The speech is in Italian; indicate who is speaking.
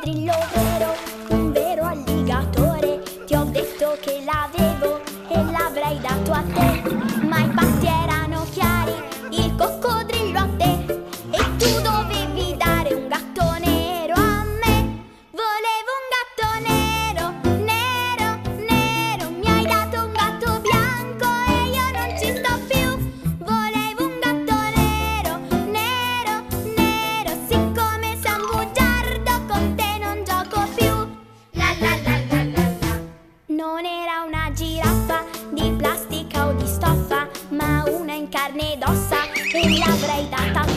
Speaker 1: coccodrillo vero, un vero alligatore. Ti ho detto che l'avevo e l'avrei dato a te. era una giraffa di plastica o di stoffa, ma una in carne ed ossa e l'avrei data